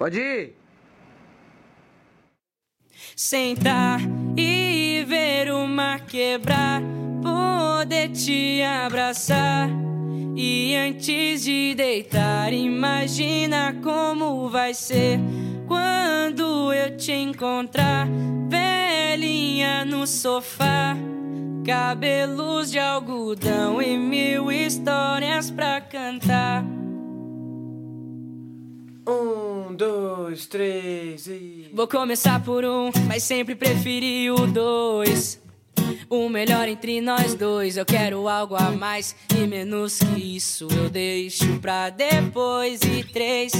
Pode ir. Sentar e ver o mar quebrar, poder te abraçar. E antes de deitar, imagina como vai ser quando eu te encontrar, velhinha no sofá. Cabelos de algodão e mil histórias pra cantar. Um, dois, três e. Vou começar por um, mas sempre preferi o dois. O melhor entre nós dois. Eu quero algo a mais e menos que isso. Eu deixo pra depois. E três,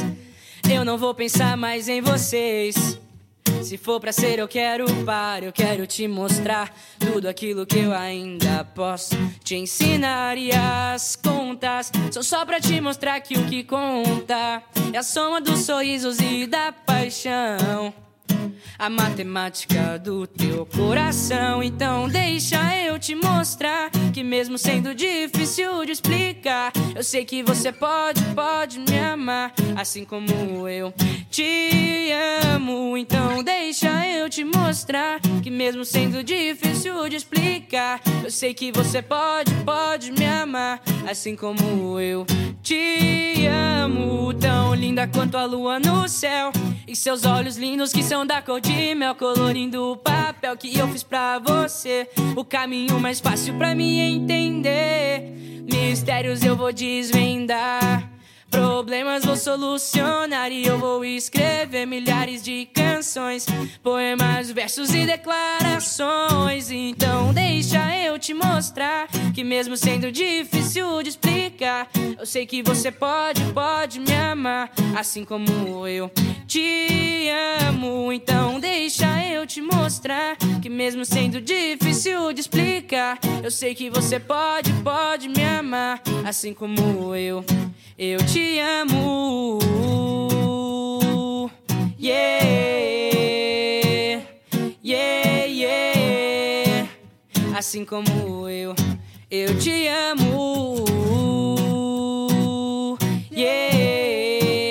eu não vou pensar mais em vocês. Se for pra ser, eu quero par, eu quero te mostrar tudo aquilo que eu ainda posso te ensinar. E as contas são só pra te mostrar que o que conta é a soma dos sorrisos e da paixão. A matemática do teu coração. Então, deixa eu te mostrar que, mesmo sendo difícil de explicar, eu sei que você pode, pode me amar, assim como eu te amo. Então, deixa mostrar que, mesmo sendo difícil de explicar, eu sei que você pode, pode me amar, assim como eu te amo. Tão linda quanto a lua no céu, e seus olhos lindos que são da cor de mel, colorindo o papel que eu fiz pra você. O caminho mais fácil pra me entender. Mistérios eu vou desvendar. Problemas vou solucionar e eu vou escrever milhares de canções, poemas, versos e declarações. Então deixa eu te mostrar que mesmo sendo difícil de explicar, eu sei que você pode, pode me amar, assim como eu te amo. Então deixa eu te mostrar que mesmo sendo difícil de explicar, eu sei que você pode, pode me amar, assim como eu, eu te amo. Yeah, yeah, yeah. Assim como eu, eu te amo. Yeah,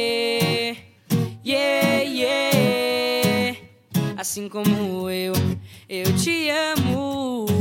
yeah, yeah. Assim como eu, eu te amo.